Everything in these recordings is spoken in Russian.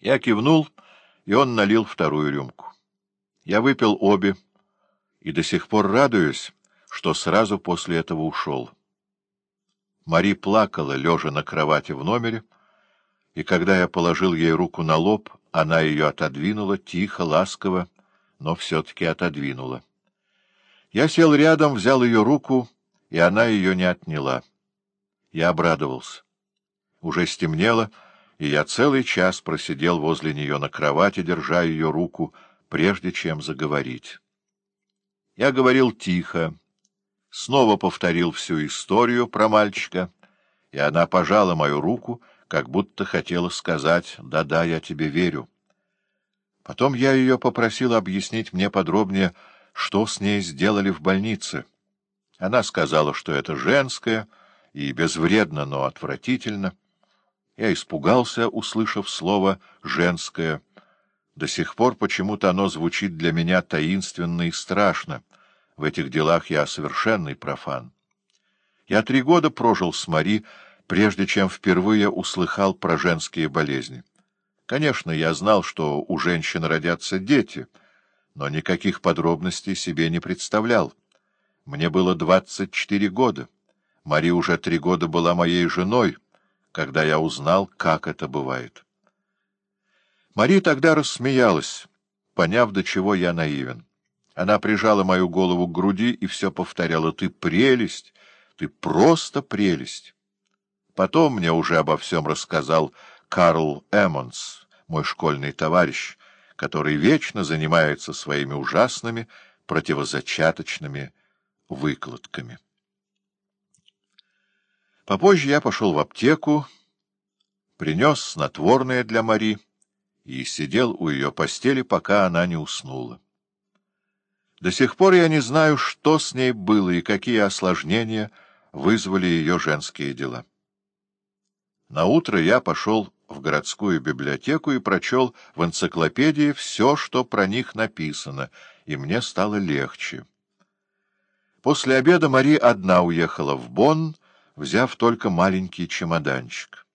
Я кивнул, и он налил вторую рюмку. Я выпил обе, и до сих пор радуюсь, что сразу после этого ушел. Мари плакала, лежа на кровати в номере, и когда я положил ей руку на лоб, она ее отодвинула, тихо, ласково, но все-таки отодвинула. Я сел рядом, взял ее руку, и она ее не отняла. Я обрадовался. Уже стемнело, и я целый час просидел возле нее на кровати, держа ее руку, прежде чем заговорить. Я говорил тихо, снова повторил всю историю про мальчика, и она пожала мою руку, как будто хотела сказать «да-да, я тебе верю». Потом я ее попросил объяснить мне подробнее, что с ней сделали в больнице. Она сказала, что это женское и безвредно, но отвратительно. Я испугался, услышав слово «женское». До сих пор почему-то оно звучит для меня таинственно и страшно. В этих делах я совершенный профан. Я три года прожил с Мари, прежде чем впервые услыхал про женские болезни. Конечно, я знал, что у женщин родятся дети, но никаких подробностей себе не представлял. Мне было двадцать четыре года. Мари уже три года была моей женой — когда я узнал, как это бывает. Мари тогда рассмеялась, поняв, до чего я наивен. Она прижала мою голову к груди и все повторяла «Ты прелесть! Ты просто прелесть!» Потом мне уже обо всем рассказал Карл Эммонс, мой школьный товарищ, который вечно занимается своими ужасными противозачаточными выкладками. Попозже я пошел в аптеку, принес снотворное для Мари и сидел у ее постели, пока она не уснула. До сих пор я не знаю, что с ней было и какие осложнения вызвали ее женские дела. На утро я пошел в городскую библиотеку и прочел в энциклопедии все, что про них написано, и мне стало легче. После обеда Мари одна уехала в Бонн, взяв только маленький чемоданчик.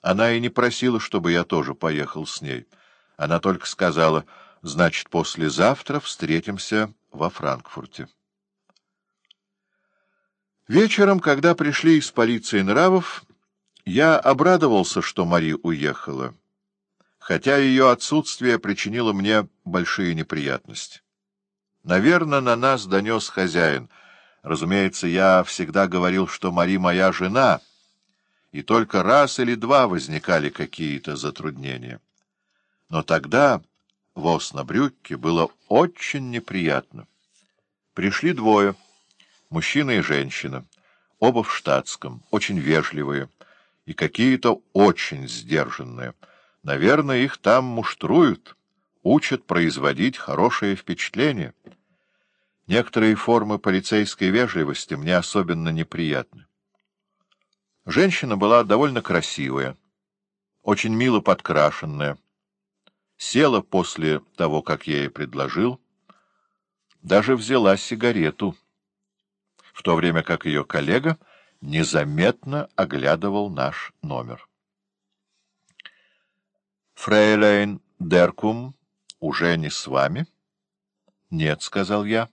Она и не просила, чтобы я тоже поехал с ней. Она только сказала, значит, послезавтра встретимся во Франкфурте. Вечером, когда пришли из полиции нравов, я обрадовался, что Мари уехала, хотя ее отсутствие причинило мне большие неприятности. Наверное, на нас донес хозяин — Разумеется, я всегда говорил, что Мари моя жена, и только раз или два возникали какие-то затруднения. Но тогда в Оснабрюкке было очень неприятно. Пришли двое, мужчина и женщина, оба в штатском, очень вежливые и какие-то очень сдержанные. Наверное, их там муштруют, учат производить хорошее впечатление». Некоторые формы полицейской вежливости мне особенно неприятны. Женщина была довольно красивая, очень мило подкрашенная, села после того, как я ей предложил, даже взяла сигарету, в то время как ее коллега незаметно оглядывал наш номер. «Фрейлейн Деркум уже не с вами?» «Нет», — сказал я.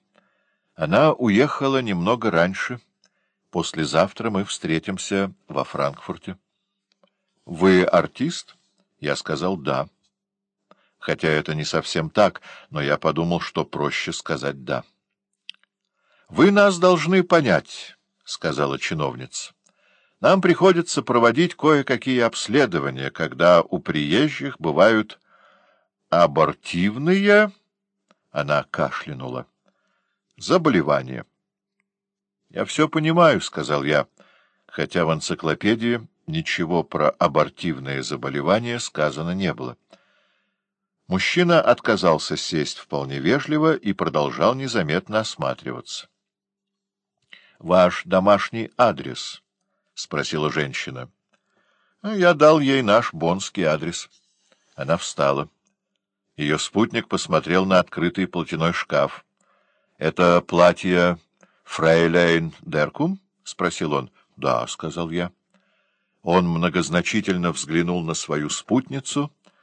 Она уехала немного раньше. Послезавтра мы встретимся во Франкфурте. — Вы артист? Я сказал «да». Хотя это не совсем так, но я подумал, что проще сказать «да». — Вы нас должны понять, — сказала чиновница. — Нам приходится проводить кое-какие обследования, когда у приезжих бывают абортивные... Она кашлянула заболевание. — Я все понимаю, — сказал я, хотя в энциклопедии ничего про абортивные заболевания сказано не было. Мужчина отказался сесть вполне вежливо и продолжал незаметно осматриваться. — Ваш домашний адрес? — спросила женщина. — Я дал ей наш бонский адрес. Она встала. Ее спутник посмотрел на открытый платяной шкаф. — Это платье фрейлейн Деркум? — спросил он. — Да, — сказал я. Он многозначительно взглянул на свою спутницу —